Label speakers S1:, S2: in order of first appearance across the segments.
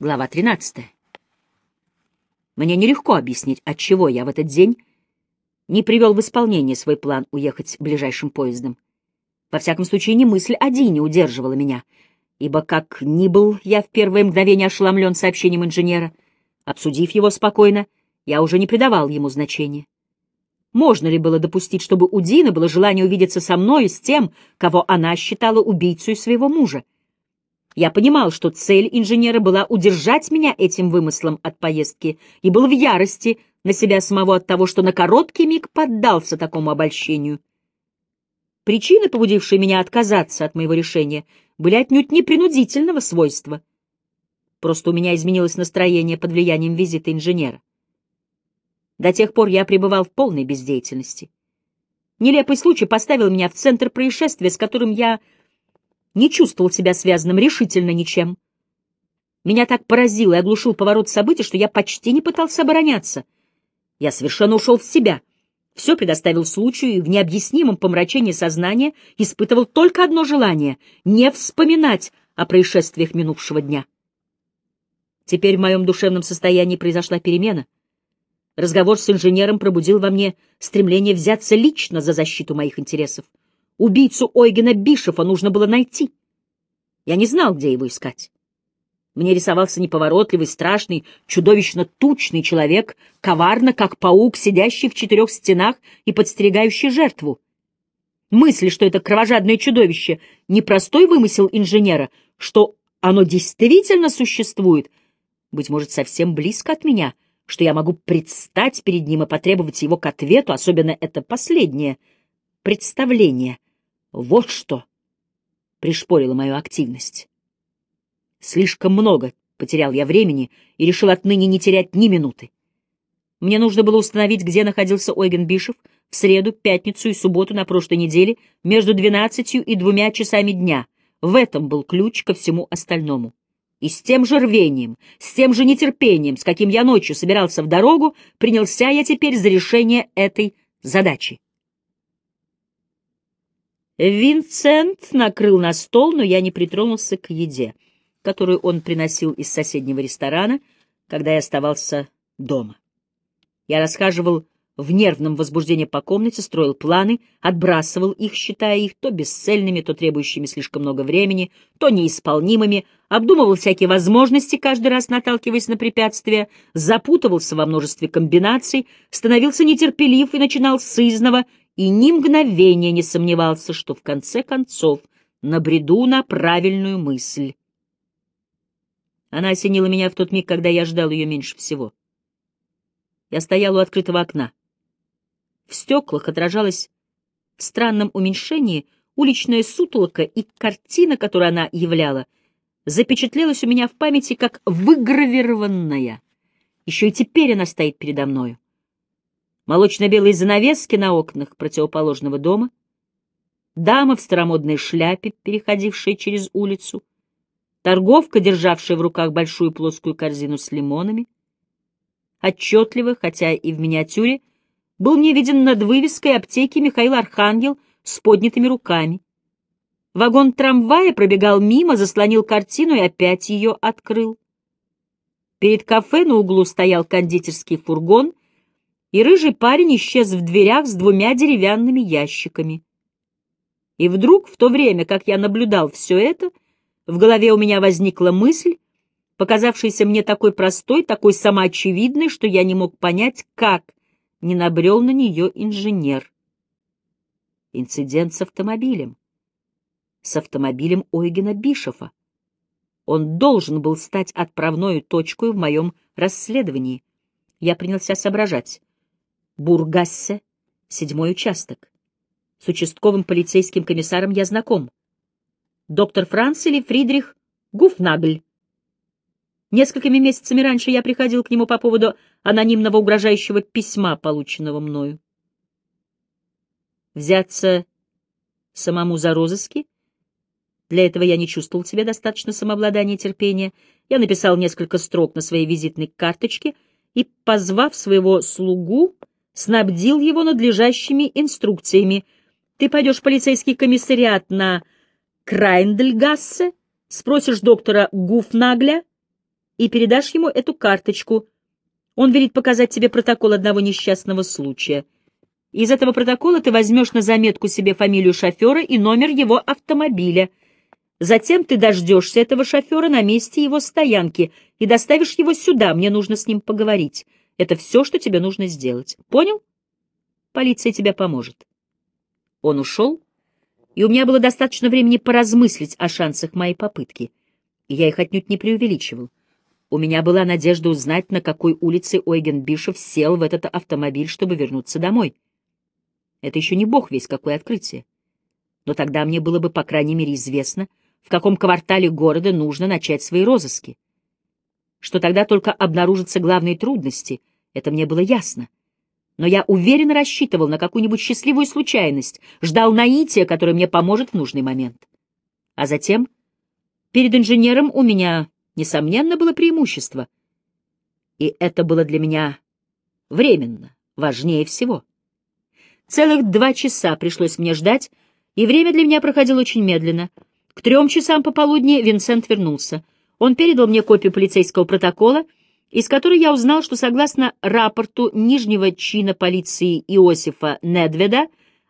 S1: Глава 13. Мне нелегко объяснить, отчего я в этот день не привел в исполнение свой план уехать ближайшим поездом. Во всяком случае, не мысль о Дине удерживала меня, ибо, как ни был я в первое мгновение ошеломлен сообщением инженера, обсудив его спокойно, я уже не придавал ему значения. Можно ли было допустить, чтобы у Дины было желание увидеться со мной с тем, кого она считала убийцей своего мужа? Я понимал, что цель инженера была удержать меня этим вымыслом от поездки, и был в ярости на себя самого от того, что на короткий миг поддался такому обольщению. Причины, побудившие меня отказаться от моего решения, были отнюдь не принудительного свойства. Просто у меня изменилось настроение под влиянием визита инженера. До тех пор я пребывал в полной бездеятельности. Нелепый случай поставил меня в центр происшествия, с которым я не чувствовал себя связанным решительно ничем. Меня так поразил и оглушил поворот событий, что я почти не пытался обороняться. Я совершенно ушел в себя. Все предоставил случаю и в необъяснимом помрачении сознания испытывал только одно желание — не вспоминать о происшествиях минувшего дня. Теперь в моем душевном состоянии произошла перемена. Разговор с инженером пробудил во мне стремление взяться лично за защиту моих интересов. Убийцу Ойгена Бишефа нужно было найти. Я не знал, где его искать. Мне рисовался неповоротливый, страшный, чудовищно тучный человек, коварно, как паук, сидящий в четырех стенах и подстерегающий жертву. Мысль, что это кровожадное чудовище — не простой вымысел инженера, что оно действительно существует, быть может, совсем близко от меня, что я могу предстать перед ним и потребовать его к ответу, особенно это последнее представление — вот что пришпорило мою активность. Слишком много потерял я времени и решил отныне не терять ни минуты. Мне нужно было установить, где находился Ойген Бишев в среду, пятницу и субботу на прошлой неделе между двенадцатью и двумя часами дня. В этом был ключ ко всему остальному. И с тем же рвением, с тем же нетерпением, с каким я ночью собирался в дорогу, принялся я теперь за решение этой задачи. Винсент накрыл на стол, но я не притронулся к еде, которую он приносил из соседнего ресторана, когда я оставался дома. Я расхаживал в нервном возбуждении по комнате, строил планы, отбрасывал их, считая их то бесцельными, то требующими слишком много времени, то неисполнимыми, обдумывал всякие возможности, каждый раз наталкиваясь на препятствия, запутывался во множестве комбинаций, становился нетерпелив и начинал с и ни мгновения не сомневался, что в конце концов набреду на правильную мысль. Она осенила меня в тот миг, когда я ждал ее меньше всего. Я стоял у открытого окна. В стеклах отражалась в странном уменьшении уличная сутолока, и картина, которую она являла, запечатлелась у меня в памяти как выгравированная. Еще и теперь она стоит передо мною молочно-белые занавески на окнах противоположного дома, дама в старомодной шляпе, переходившая через улицу, торговка, державшая в руках большую плоскую корзину с лимонами. Отчетливо, хотя и в миниатюре, был мне виден над вывеской аптеки Михаил Архангел с поднятыми руками. Вагон трамвая пробегал мимо, заслонил картину и опять ее открыл. Перед кафе на углу стоял кондитерский фургон — и рыжий парень исчез в дверях с двумя деревянными ящиками. И вдруг, в то время, как я наблюдал все это, в голове у меня возникла мысль, показавшаяся мне такой простой, такой самоочевидной, что я не мог понять, как не набрел на нее инженер. Инцидент с автомобилем. С автомобилем Ойгена Бишофа. Он должен был стать отправной точкой в моем расследовании. Я принялся соображать. Бургассе, седьмой участок. С участковым полицейским комиссаром я знаком. Доктор Франц или Фридрих Гуфнагль. Несколькими месяцами раньше я приходил к нему по поводу анонимного угрожающего письма, полученного мною. Взяться самому за розыски? Для этого я не чувствовал в себе достаточно самообладания и терпения. Я написал несколько строк на своей визитной карточке и, позвав своего слугу, снабдил его надлежащими инструкциями. Ты пойдешь в полицейский комиссариат на Крайндельгассе, спросишь доктора Гуфнагля, и передашь ему эту карточку. Он велит показать тебе протокол одного несчастного случая. Из этого протокола ты возьмешь на заметку себе фамилию шофера и номер его автомобиля. Затем ты дождешься этого шофера на месте его стоянки и доставишь его сюда, мне нужно с ним поговорить. Это все, что тебе нужно сделать. Понял? Полиция тебе поможет. Он ушел, и у меня было достаточно времени поразмыслить о шансах моей попытки. И я их отнюдь не преувеличивал. У меня была надежда узнать, на какой улице Ойген Бишев сел в этот автомобиль, чтобы вернуться домой. Это еще не бог весь какое открытие. Но тогда мне было бы, по крайней мере, известно, в каком квартале города нужно начать свои розыски. Что тогда только обнаружатся главные трудности, это мне было ясно но я уверенно рассчитывал на какую-нибудь счастливую случайность, ждал наития, которое мне поможет в нужный момент. А затем перед инженером у меня, несомненно, было преимущество. И это было для меня временно, важнее всего. Целых два часа пришлось мне ждать, и время для меня проходило очень медленно. К трем часам пополудни Винсент вернулся. Он передал мне копию полицейского протокола — из которой я узнал, что согласно рапорту нижнего чина полиции Иосифа Недведа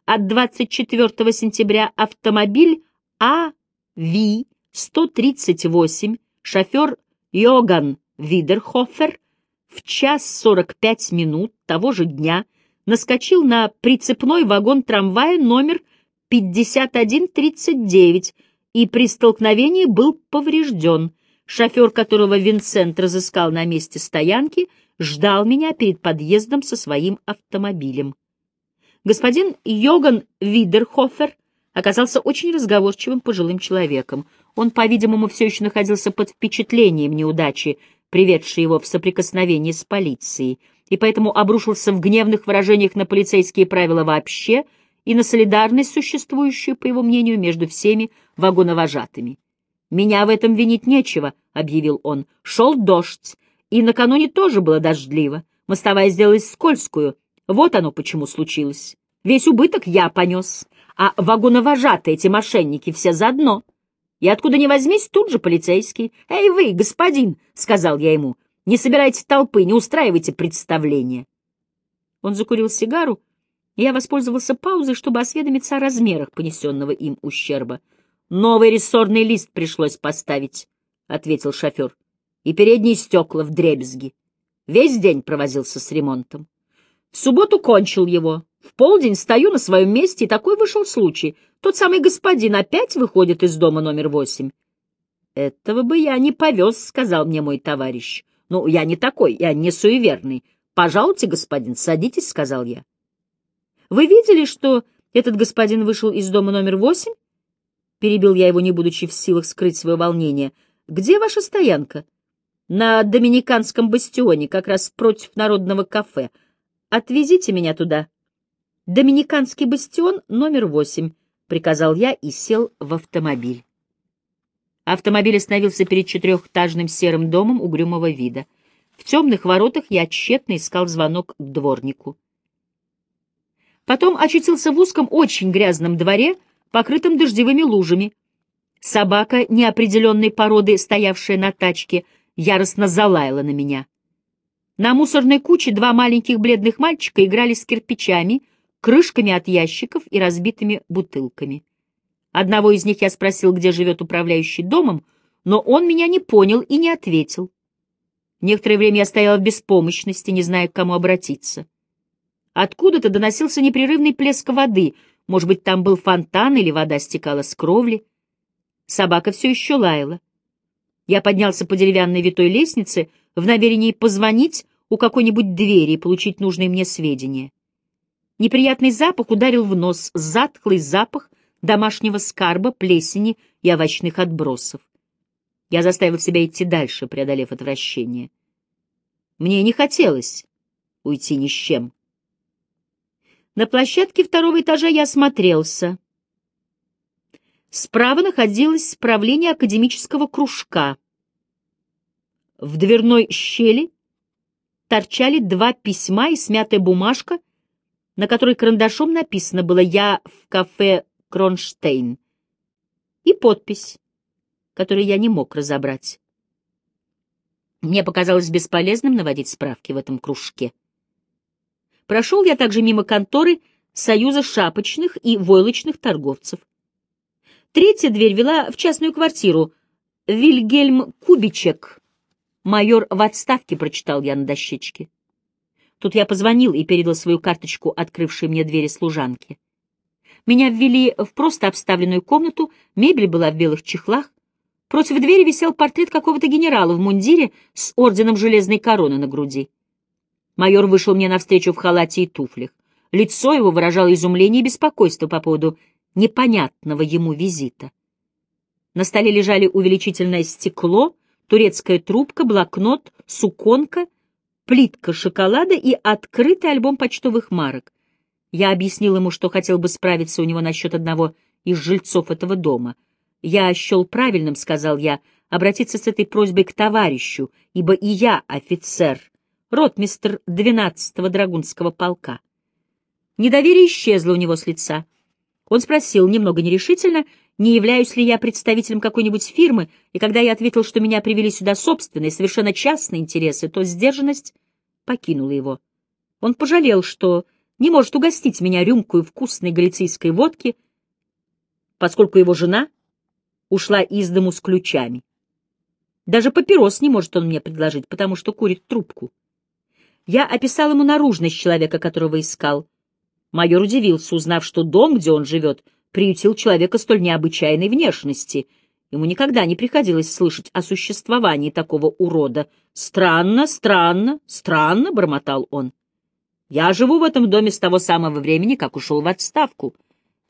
S1: от 24 сентября автомобиль АВ-138, шофер Йоган Видерхофер, в час 45 минут того же дня наскочил на прицепной вагон трамвая номер 5139 и при столкновении был поврежден — Шофер, которого Винсент разыскал на месте стоянки, ждал меня перед подъездом со своим автомобилем. Господин Йоган Видерхофер оказался очень разговорчивым пожилым человеком. Он, по-видимому, все еще находился под впечатлением неудачи, приведшей его в соприкосновение с полицией, и поэтому обрушился в гневных выражениях на полицейские правила вообще и на солидарность, существующую, по его мнению, между всеми вагоновожатыми. «Меня в этом винить нечего», — объявил он. «Шел дождь, и накануне тоже было дождливо. Мостовая сделалась скользкую. Вот оно почему случилось. Весь убыток я понес, а вагоновожатые эти мошенники все заодно. И откуда ни возьмись, тут же полицейский. «Эй вы, господин!» — сказал я ему. «Не собирайте толпы, не устраивайте представления». Он закурил сигару, и я воспользовался паузой, чтобы осведомиться о размерах понесенного им ущерба. Новый рессорный лист пришлось поставить, — ответил шофер. И передние стекла в дребезги. Весь день провозился с ремонтом. В субботу кончил его. В полдень стою на своем месте, и такой вышел случай. Тот самый господин опять выходит из дома номер восемь. «Этого бы я не повез», — сказал мне мой товарищ. «Ну, я не такой, я не суеверный. Пожалуйте, господин, садитесь», — сказал я. «Вы видели, что этот господин вышел из дома номер восемь?» — перебил я его, не будучи в силах скрыть свое волнение. «Где ваша стоянка?» «На Доминиканском бастионе, как раз против народного кафе. Отвезите меня туда». «Доминиканский бастион, номер восемь», — приказал я и сел в автомобиль. Автомобиль остановился перед четырехэтажным серым домом угрюмого вида. В темных воротах я тщетно искал звонок дворнику. Потом очутился в узком, очень грязном дворе — покрытым дождевыми лужами. Собака неопределенной породы, стоявшая на тачке, яростно залаяла на меня. На мусорной куче два маленьких бледных мальчика играли с кирпичами, крышками от ящиков и разбитыми бутылками. Одного из них я спросил, где живет управляющий домом, но он меня не понял и не ответил. Некоторое время я стояла в беспомощности, не зная, к кому обратиться. Откуда-то доносился непрерывный плеск воды, может быть, там был фонтан или вода стекала с кровли. Собака все еще лаяла. Я поднялся по деревянной витой лестнице в намерении позвонить у какой-нибудь двери и получить нужные мне сведения. Неприятный запах ударил в нос, затхлый запах домашнего скарба, плесени и овощных отбросов. Я заставил себя идти дальше, преодолев отвращение. Мне не хотелось уйти ни с чем. На площадке второго этажа я осмотрелся. Справа находилось правление академического кружка. В дверной щели торчали два письма и смятая бумажка, на которой карандашом написано было «Я в кафе Кронштейн» и подпись, которую я не мог разобрать. Мне показалось бесполезным наводить справки в этом кружке. Прошел я также мимо конторы Союза шапочных и войлочных торговцев. Третья дверь вела в частную квартиру. Вильгельм Кубичек. Майор в отставке, прочитал я на дощечке. Тут я позвонил и передал свою карточку открывшей мне двери служанке. Меня ввели в просто обставленную комнату, мебель была в белых чехлах. Против двери висел портрет какого-то генерала в мундире с орденом железной короны на груди. Майор вышел мне навстречу в халате и туфлях. Лицо его выражало изумление и беспокойство по поводу непонятного ему визита. На столе лежали увеличительное стекло, турецкая трубка, блокнот, суконка, плитка шоколада и открытый альбом почтовых марок. Я объяснил ему, что хотел бы справиться у него насчет одного из жильцов этого дома. Я счел правильным, — сказал я, — обратиться с этой просьбой к товарищу, ибо и я офицер, ротмистр 12-го драгунского полка. Недоверие исчезло у него с лица. Он спросил, немного нерешительно, не являюсь ли я представителем какой-нибудь фирмы, и когда я ответил, что меня привели сюда собственные, совершенно частные интересы, то сдержанность покинула его. Он пожалел, что не может угостить меня рюмкой вкусной галицийской водки, поскольку его жена ушла из дому с ключами. Даже папирос не может он мне предложить, потому что курит трубку. Я описал ему наружность человека, которого искал — Майор удивился, узнав, что дом, где он живет, приютил человека столь необычайной внешности. Ему никогда не приходилось слышать о существовании такого урода. «Странно, странно, странно», — бормотал он. «Я живу в этом доме с того самого времени, как ушел в отставку.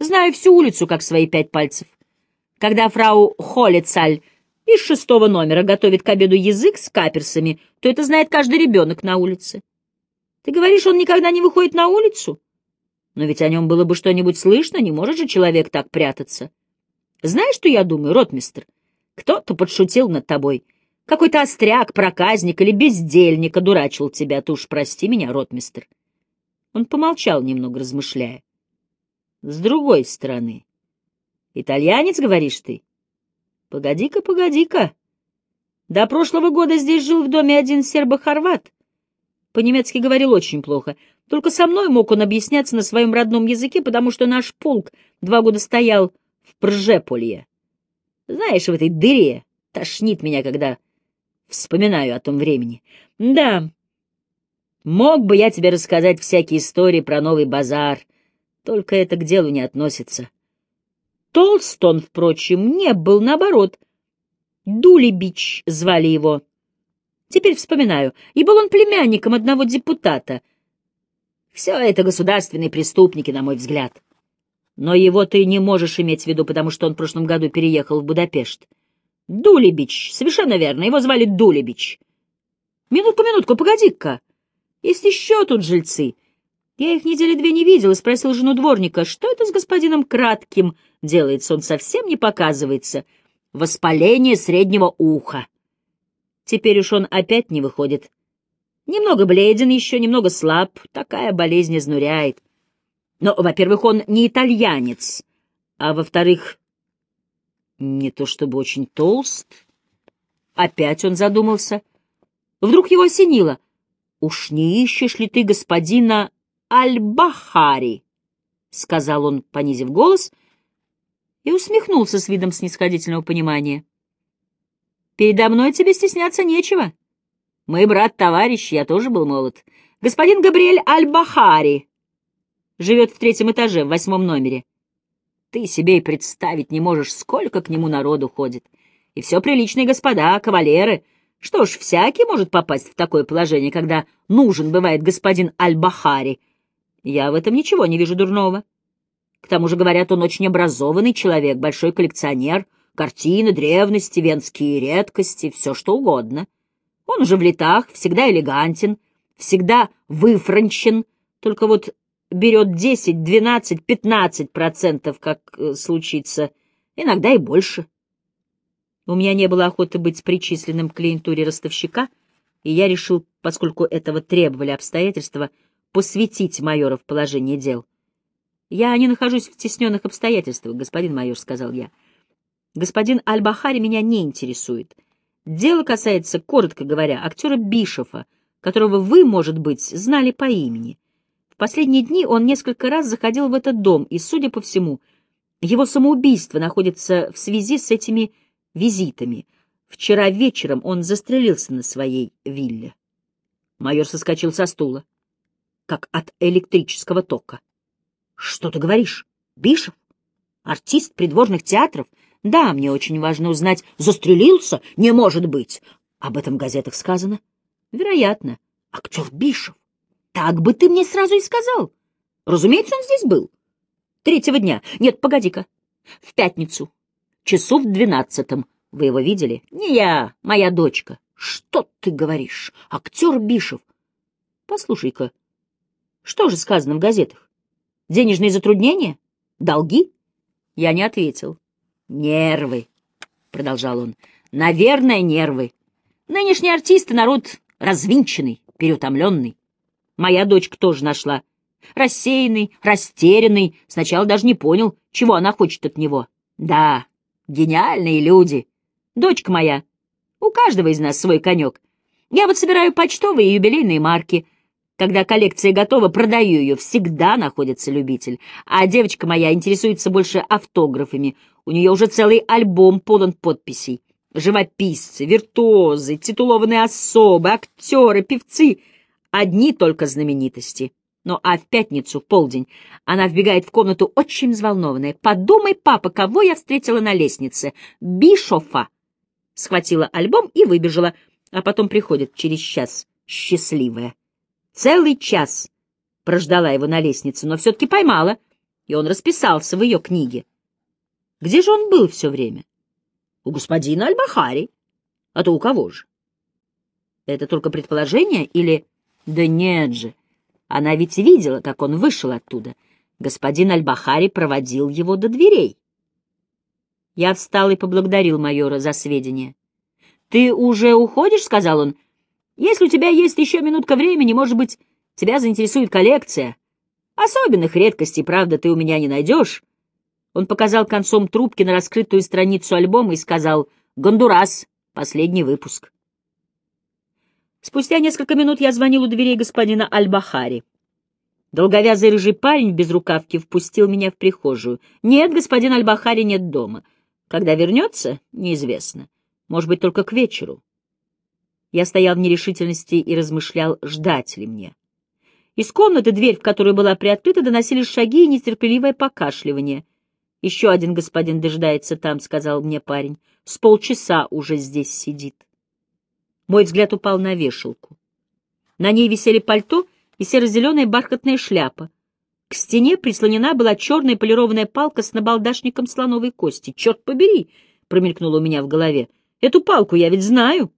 S1: Знаю всю улицу, как свои пять пальцев. Когда фрау Холицаль из шестого номера готовит к обеду язык с каперсами, то это знает каждый ребенок на улице. Ты говоришь, он никогда не выходит на улицу?» Но ведь о нем было бы что-нибудь слышно, не может же человек так прятаться. Знаешь, что я думаю, ротмистр? Кто-то подшутил над тобой. Какой-то остряк, проказник или бездельник одурачил тебя. Ты уж прости меня, ротмистр. Он помолчал, немного размышляя. С другой стороны. Итальянец, говоришь ты? Погоди-ка, погоди-ка. До прошлого года здесь жил в доме один сербо-хорват. По-немецки говорил очень плохо. Только со мной мог он объясняться на своем родном языке, потому что наш полк два года стоял в Пржеполье. Знаешь, в этой дыре тошнит меня, когда вспоминаю о том времени. Да, мог бы я тебе рассказать всякие истории про новый базар, только это к делу не относится. Толстон, впрочем, не был наоборот. Дулибич звали его. Теперь вспоминаю, и был он племянником одного депутата — все это государственные преступники, на мой взгляд. Но его ты не можешь иметь в виду, потому что он в прошлом году переехал в Будапешт. Дулебич, совершенно верно, его звали Дулебич. Минутку, минутку, погоди-ка. Есть еще тут жильцы. Я их недели две не видел и спросил жену дворника, что это с господином Кратким делается, он совсем не показывается. Воспаление среднего уха. Теперь уж он опять не выходит. Немного бледен еще, немного слаб, такая болезнь изнуряет. Но, во-первых, он не итальянец, а во-вторых, не то чтобы очень толст. Опять он задумался. Вдруг его осенило. «Уж не ищешь ли ты господина Аль-Бахари?» — сказал он, понизив голос, и усмехнулся с видом снисходительного понимания. «Передо мной тебе стесняться нечего. Мой брат-товарищ, я тоже был молод. Господин Габриэль Аль-Бахари живет в третьем этаже, в восьмом номере. Ты себе и представить не можешь, сколько к нему народу ходит. И все приличные господа, кавалеры. Что ж, всякий может попасть в такое положение, когда нужен бывает господин Аль-Бахари. Я в этом ничего не вижу дурного. К тому же, говорят, он очень образованный человек, большой коллекционер, картины, древности, венские редкости, все что угодно. Он уже в летах, всегда элегантен, всегда выфранчен, только вот берет 10, 12, 15 процентов, как э, случится, иногда и больше. У меня не было охоты быть причисленным к клиентуре ростовщика, и я решил, поскольку этого требовали обстоятельства, посвятить майора в положение дел. «Я не нахожусь в тесненных обстоятельствах, господин майор», — сказал я. «Господин Аль-Бахари меня не интересует». Дело касается, коротко говоря, актера Бишофа, которого вы, может быть, знали по имени. В последние дни он несколько раз заходил в этот дом, и, судя по всему, его самоубийство находится в связи с этими визитами. Вчера вечером он застрелился на своей вилле. Майор соскочил со стула, как от электрического тока. — Что ты говоришь? Бишев? Артист придворных театров? Да, мне очень важно узнать, застрелился? Не может быть. Об этом в газетах сказано. Вероятно. Актер Бишев. Так бы ты мне сразу и сказал. Разумеется, он здесь был. Третьего дня. Нет, погоди-ка. В пятницу. Часу в двенадцатом. Вы его видели? Не я, моя дочка. Что ты говоришь? Актер Бишев. Послушай-ка, что же сказано в газетах? Денежные затруднения? Долги? Я не ответил. Нервы, продолжал он. Наверное, нервы. Нынешние артисты — народ развинченный, переутомленный. Моя дочка тоже нашла. Рассеянный, растерянный, сначала даже не понял, чего она хочет от него. Да, гениальные люди. Дочка моя. У каждого из нас свой конек. Я вот собираю почтовые и юбилейные марки. Когда коллекция готова, продаю ее. Всегда находится любитель. А девочка моя интересуется больше автографами. У нее уже целый альбом полон подписей живописцы, виртуозы, титулованные особы, актеры, певцы — одни только знаменитости. Ну а в пятницу, в полдень, она вбегает в комнату очень взволнованная. «Подумай, папа, кого я встретила на лестнице? Бишофа!» Схватила альбом и выбежала, а потом приходит через час, счастливая. Целый час прождала его на лестнице, но все-таки поймала, и он расписался в ее книге. Где же он был все время? У господина Альбахари. А то у кого же? Это только предположение или... Да нет же. Она ведь видела, как он вышел оттуда. Господин Альбахари проводил его до дверей. Я встал и поблагодарил майора за сведения. «Ты уже уходишь?» — сказал он. «Если у тебя есть еще минутка времени, может быть, тебя заинтересует коллекция. Особенных редкостей, правда, ты у меня не найдешь. Он показал концом трубки на раскрытую страницу альбома и сказал «Гондурас, последний выпуск». Спустя несколько минут я звонил у дверей господина Аль-Бахари. Долговязый рыжий парень в безрукавке впустил меня в прихожую. «Нет, господин Аль-Бахари нет дома. Когда вернется, неизвестно. Может быть, только к вечеру». Я стоял в нерешительности и размышлял, ждать ли мне. Из комнаты, дверь в которую была приоткрыта, доносились шаги и нетерпеливое покашливание — еще один господин дожидается там, — сказал мне парень. С полчаса уже здесь сидит. Мой взгляд упал на вешалку. На ней висели пальто и серо-зеленая бархатная шляпа. К стене прислонена была черная полированная палка с набалдашником слоновой кости. «Черт побери!» — промелькнуло у меня в голове. «Эту палку я ведь знаю.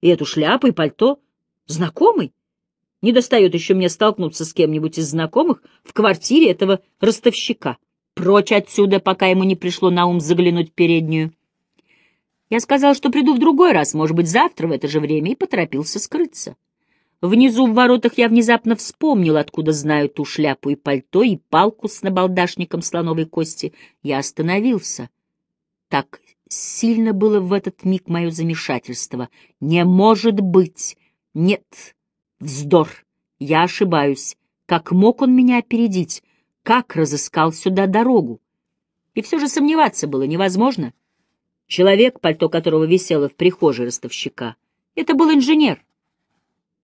S1: И эту шляпу, и пальто. Знакомый? Не достает еще мне столкнуться с кем-нибудь из знакомых в квартире этого ростовщика» прочь отсюда, пока ему не пришло на ум заглянуть в переднюю. Я сказал, что приду в другой раз, может быть, завтра в это же время, и поторопился скрыться. Внизу в воротах я внезапно вспомнил, откуда знаю ту шляпу и пальто, и палку с набалдашником слоновой кости. Я остановился. Так сильно было в этот миг мое замешательство. Не может быть! Нет! Вздор! Я ошибаюсь. Как мог он меня опередить? как разыскал сюда дорогу. И все же сомневаться было невозможно. Человек, пальто которого висело в прихожей ростовщика, это был инженер.